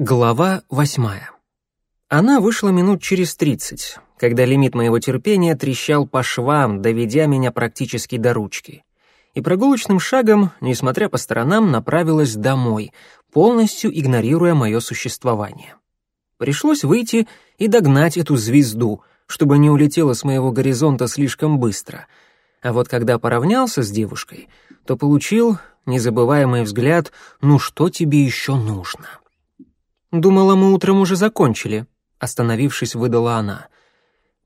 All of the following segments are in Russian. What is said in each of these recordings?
Глава восьмая. Она вышла минут через тридцать, когда лимит моего терпения трещал по швам, доведя меня практически до ручки. И прогулочным шагом, несмотря по сторонам, направилась домой, полностью игнорируя мое существование. Пришлось выйти и догнать эту звезду, чтобы не улетела с моего горизонта слишком быстро. А вот когда поравнялся с девушкой, то получил незабываемый взгляд «Ну что тебе еще нужно?». «Думала, мы утром уже закончили», — остановившись, выдала она.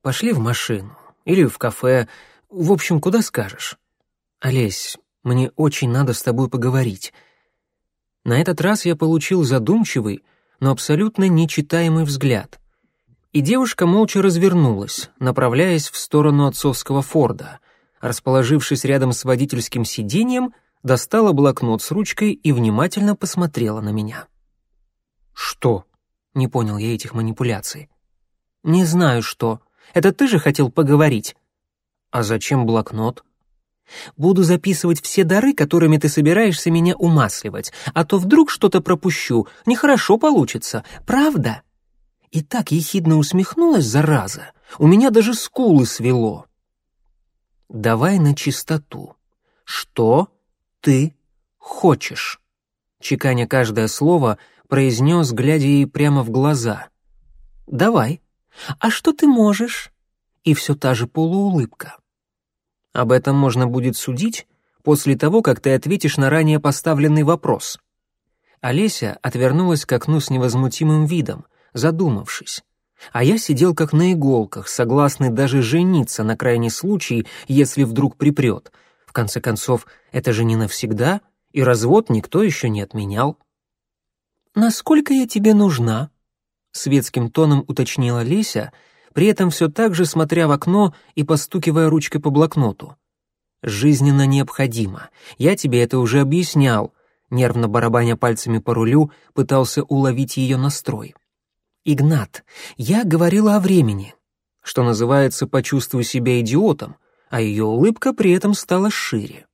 «Пошли в машину. Или в кафе. В общем, куда скажешь». «Олесь, мне очень надо с тобой поговорить». На этот раз я получил задумчивый, но абсолютно нечитаемый взгляд. И девушка молча развернулась, направляясь в сторону отцовского Форда. Расположившись рядом с водительским сиденьем, достала блокнот с ручкой и внимательно посмотрела на меня. «Что?» — не понял я этих манипуляций. «Не знаю, что. Это ты же хотел поговорить?» «А зачем блокнот?» «Буду записывать все дары, которыми ты собираешься меня умасливать, а то вдруг что-то пропущу, нехорошо получится, правда?» И так ехидно усмехнулась, зараза, у меня даже скулы свело. «Давай на чистоту. Что ты хочешь?» Чеканя каждое слово, произнес, глядя ей прямо в глаза. «Давай. А что ты можешь?» И все та же полуулыбка. Об этом можно будет судить после того, как ты ответишь на ранее поставленный вопрос. Олеся отвернулась к окну с невозмутимым видом, задумавшись. А я сидел как на иголках, согласный даже жениться на крайний случай, если вдруг припрет. В конце концов, это же не навсегда, и развод никто еще не отменял. «Насколько я тебе нужна?» — светским тоном уточнила Леся, при этом все так же смотря в окно и постукивая ручкой по блокноту. «Жизненно необходимо. Я тебе это уже объяснял», — нервно барабаня пальцами по рулю, пытался уловить ее настрой. «Игнат, я говорила о времени. Что называется, почувствуй себя идиотом», а ее улыбка при этом стала шире.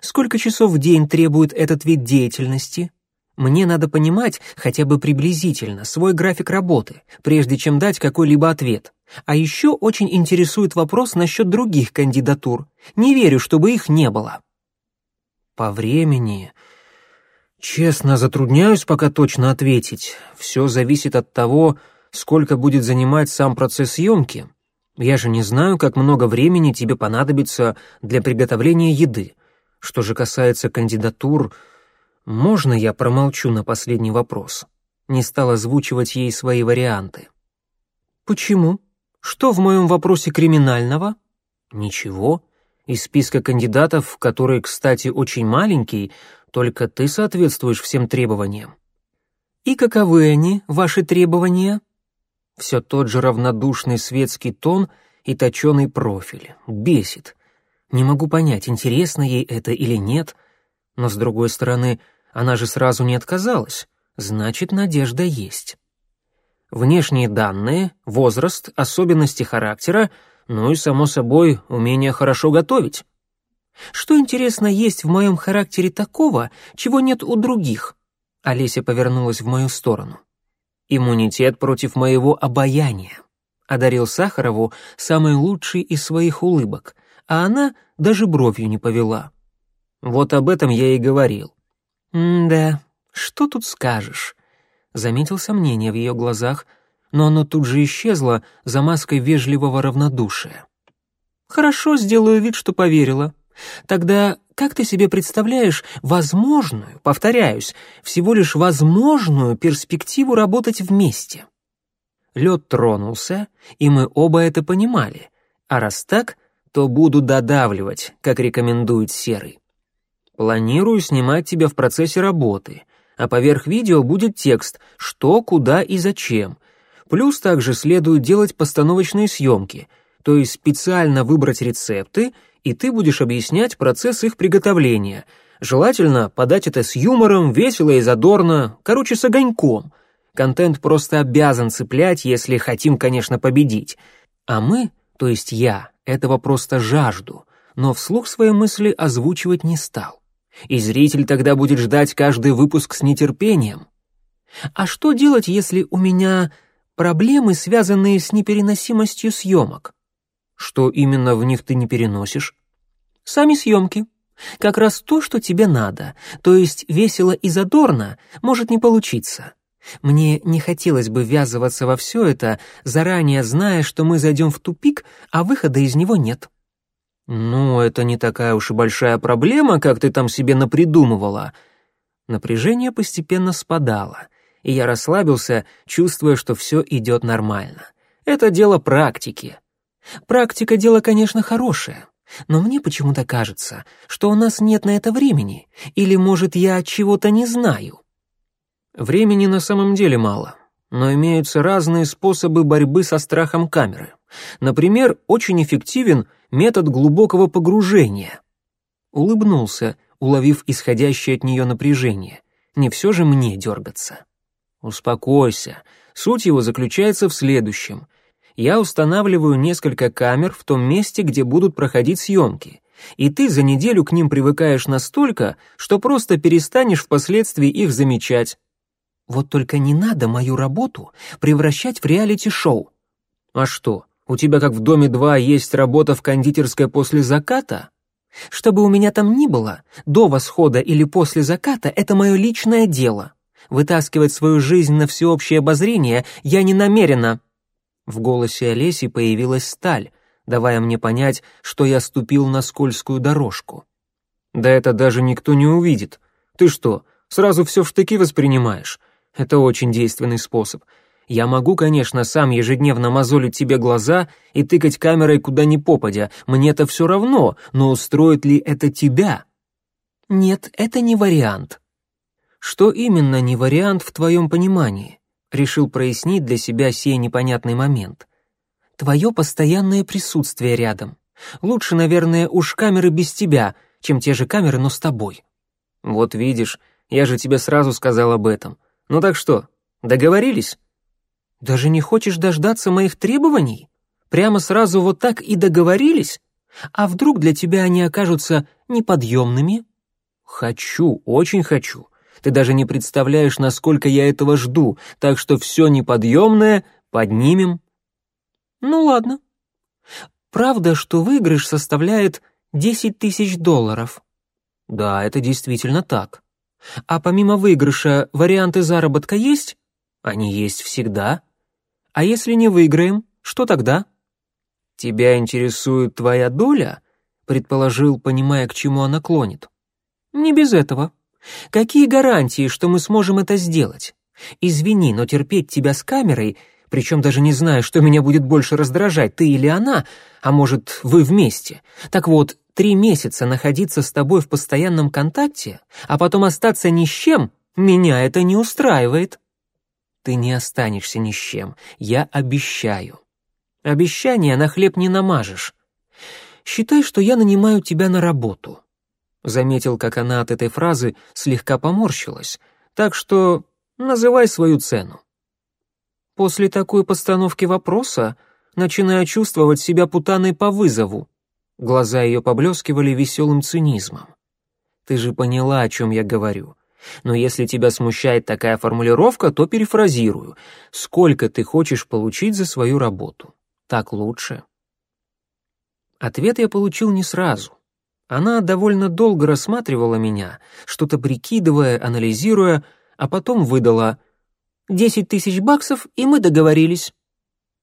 «Сколько часов в день требует этот вид деятельности?» Мне надо понимать хотя бы приблизительно свой график работы, прежде чем дать какой-либо ответ. А еще очень интересует вопрос насчет других кандидатур. Не верю, чтобы их не было. По времени... Честно, затрудняюсь пока точно ответить. Все зависит от того, сколько будет занимать сам процесс съемки. Я же не знаю, как много времени тебе понадобится для приготовления еды. Что же касается кандидатур, «Можно я промолчу на последний вопрос?» Не стал озвучивать ей свои варианты. «Почему? Что в моем вопросе криминального?» «Ничего. Из списка кандидатов, который, кстати, очень маленький, только ты соответствуешь всем требованиям». «И каковы они, ваши требования?» Все тот же равнодушный светский тон и точеный профиль. Бесит. Не могу понять, интересно ей это или нет, но, с другой стороны, она же сразу не отказалась, значит, надежда есть. Внешние данные, возраст, особенности характера, ну и, само собой, умение хорошо готовить. Что, интересно, есть в моем характере такого, чего нет у других? Олеся повернулась в мою сторону. Иммунитет против моего обаяния. Одарил Сахарову самый лучший из своих улыбок, а она даже бровью не повела. Вот об этом я и говорил. «Да, что тут скажешь?» Заметил сомнение в ее глазах, но оно тут же исчезло за маской вежливого равнодушия. «Хорошо, сделаю вид, что поверила. Тогда как ты себе представляешь возможную, повторяюсь, всего лишь возможную перспективу работать вместе?» Лед тронулся, и мы оба это понимали, а раз так, то буду додавливать, как рекомендует Серый. Планирую снимать тебя в процессе работы, а поверх видео будет текст «что, куда и зачем». Плюс также следует делать постановочные съемки, то есть специально выбрать рецепты, и ты будешь объяснять процесс их приготовления. Желательно подать это с юмором, весело и задорно, короче, с огоньком. Контент просто обязан цеплять, если хотим, конечно, победить. А мы, то есть я, этого просто жажду, но вслух свои мысли озвучивать не стал и зритель тогда будет ждать каждый выпуск с нетерпением. А что делать, если у меня проблемы, связанные с непереносимостью съемок? Что именно в них ты не переносишь? Сами съемки. Как раз то, что тебе надо, то есть весело и задорно, может не получиться. Мне не хотелось бы ввязываться во все это, заранее зная, что мы зайдем в тупик, а выхода из него нет. «Ну, это не такая уж и большая проблема, как ты там себе напридумывала». Напряжение постепенно спадало, и я расслабился, чувствуя, что все идет нормально. Это дело практики. Практика — дело, конечно, хорошее, но мне почему-то кажется, что у нас нет на это времени, или, может, я чего-то не знаю. Времени на самом деле мало, но имеются разные способы борьбы со страхом камеры. Например, очень эффективен метод глубокого погружения. Улыбнулся, уловив исходящее от нее напряжение. Не все же мне дергаться. Успокойся. Суть его заключается в следующем я устанавливаю несколько камер в том месте, где будут проходить съемки, и ты за неделю к ним привыкаешь настолько, что просто перестанешь впоследствии их замечать. Вот только не надо мою работу превращать в реалити-шоу. А что, у тебя как в «Доме 2» есть работа в кондитерской после заката? Чтобы у меня там ни было, до восхода или после заката — это мое личное дело. Вытаскивать свою жизнь на всеобщее обозрение я не намерена. В голосе Олеси появилась сталь, давая мне понять, что я ступил на скользкую дорожку. «Да это даже никто не увидит. Ты что, сразу все в штыки воспринимаешь? Это очень действенный способ. Я могу, конечно, сам ежедневно мозолить тебе глаза и тыкать камерой куда ни попадя, мне-то все равно, но устроит ли это тебя?» «Нет, это не вариант». «Что именно не вариант в твоем понимании?» решил прояснить для себя сей непонятный момент. Твое постоянное присутствие рядом. Лучше, наверное, уж камеры без тебя, чем те же камеры, но с тобой. Вот видишь, я же тебе сразу сказал об этом. Ну так что, договорились? Даже не хочешь дождаться моих требований? Прямо сразу вот так и договорились? А вдруг для тебя они окажутся неподъемными? Хочу, очень хочу. Ты даже не представляешь, насколько я этого жду, так что все неподъемное поднимем. Ну ладно. Правда, что выигрыш составляет 10 тысяч долларов? Да, это действительно так. А помимо выигрыша варианты заработка есть? Они есть всегда. А если не выиграем, что тогда? Тебя интересует твоя доля? Предположил, понимая, к чему она клонит. Не без этого. Какие гарантии, что мы сможем это сделать? Извини, но терпеть тебя с камерой, причем даже не знаю, что меня будет больше раздражать, ты или она, а может, вы вместе. Так вот, три месяца находиться с тобой в постоянном контакте, а потом остаться ни с чем, меня это не устраивает. Ты не останешься ни с чем, я обещаю. Обещание на хлеб не намажешь. Считай, что я нанимаю тебя на работу. Заметил, как она от этой фразы слегка поморщилась, так что называй свою цену. После такой постановки вопроса начинаю чувствовать себя путаной по вызову. Глаза ее поблескивали веселым цинизмом. Ты же поняла, о чем я говорю. Но если тебя смущает такая формулировка, то перефразирую. Сколько ты хочешь получить за свою работу? Так лучше. Ответ я получил не сразу. Она довольно долго рассматривала меня, что-то прикидывая, анализируя, а потом выдала «Десять тысяч баксов, и мы договорились».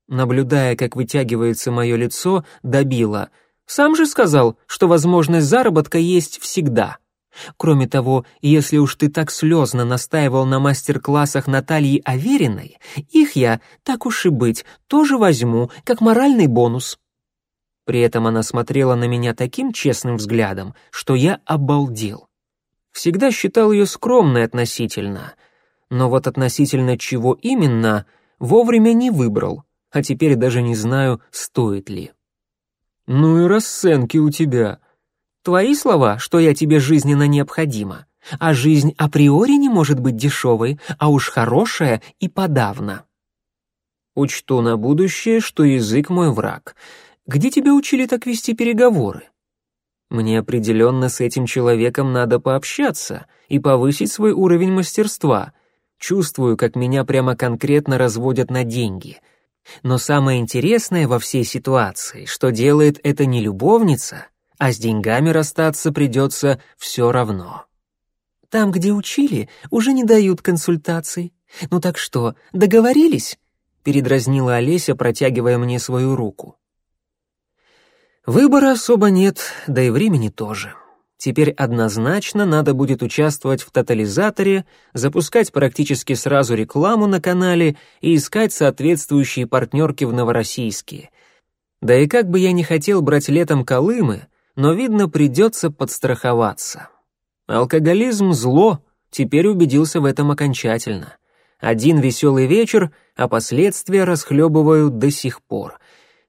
Наблюдая, как вытягивается мое лицо, добила. «Сам же сказал, что возможность заработка есть всегда». Кроме того, если уж ты так слезно настаивал на мастер-классах Натальи Авериной, их я, так уж и быть, тоже возьму, как моральный бонус. При этом она смотрела на меня таким честным взглядом, что я обалдел. Всегда считал ее скромной относительно, но вот относительно чего именно, вовремя не выбрал, а теперь даже не знаю, стоит ли. «Ну и расценки у тебя», Твои слова, что я тебе жизненно необходима. А жизнь априори не может быть дешевой, а уж хорошая и подавно. Учту на будущее, что язык мой враг. Где тебя учили так вести переговоры? Мне определенно с этим человеком надо пообщаться и повысить свой уровень мастерства. чувствую, как меня прямо конкретно разводят на деньги. Но самое интересное во всей ситуации, что делает это не любовница, а с деньгами расстаться придется все равно. Там, где учили, уже не дают консультаций. Ну так что, договорились? Передразнила Олеся, протягивая мне свою руку. Выбора особо нет, да и времени тоже. Теперь однозначно надо будет участвовать в тотализаторе, запускать практически сразу рекламу на канале и искать соответствующие партнерки в Новороссийске. Да и как бы я не хотел брать летом Колымы, но, видно, придется подстраховаться. Алкоголизм — зло, теперь убедился в этом окончательно. Один веселый вечер, а последствия расхлебываю до сих пор.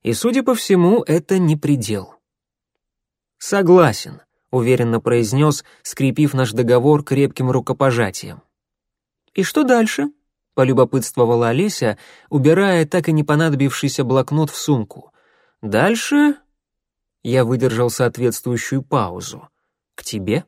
И, судя по всему, это не предел. Согласен. — уверенно произнес, скрепив наш договор крепким рукопожатием. «И что дальше?» — полюбопытствовала Олеся, убирая так и не понадобившийся блокнот в сумку. «Дальше...» — я выдержал соответствующую паузу. «К тебе?»